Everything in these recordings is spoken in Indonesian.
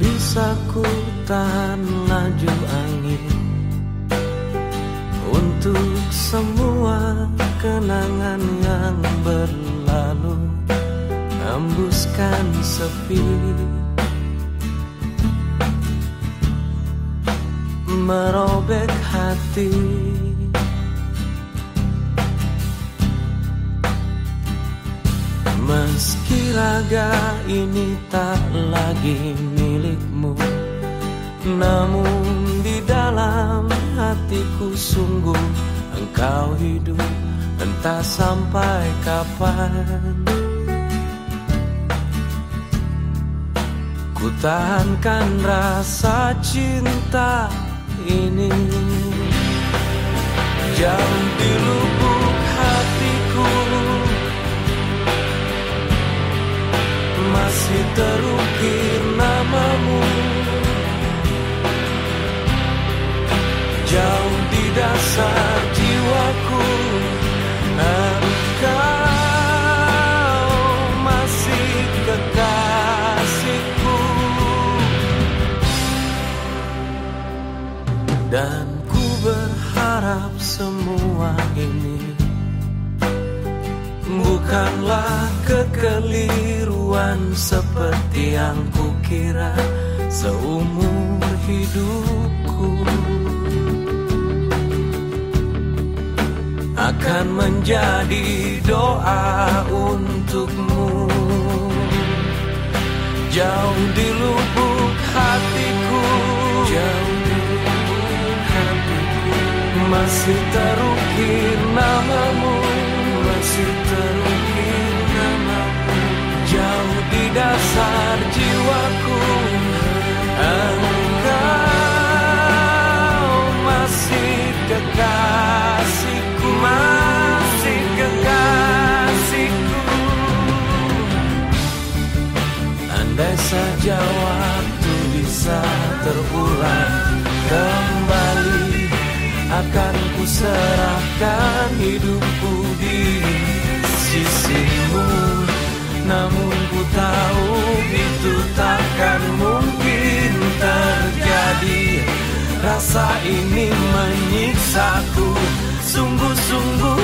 bisa ku tahan laju angin Untuk semua kenangan yang berlalu. Hembuskan sepi. Merobek hati Meski raga ini tak lagi milikmu Namun di dalam hatiku sungguh Engkau hidup entah sampai kapan. Ku tahankan rasa cinta ini. Jauh di lubuk Dan ku berharap semua ini Bukanlah kekeliruan seperti yang kukira seumur hidupku. Akan menjadi doa untukmu. Jauh di lubuk hatiku Masih terukir namamu masih terukir namamu Jauh di dasar jiwaku Engkau masih kekasihku Masih kekasihku. Andai saja waktu bisa terulang kembali ku serahkan hidupku di sisimu. Namun ku tahu itu takkan mungkin terjadi. Rasa ini menyiksaku. Sungguh-sungguh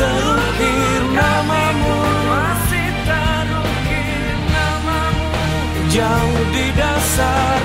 terukir namamu. Masih terukir namamu. Jauh di dasar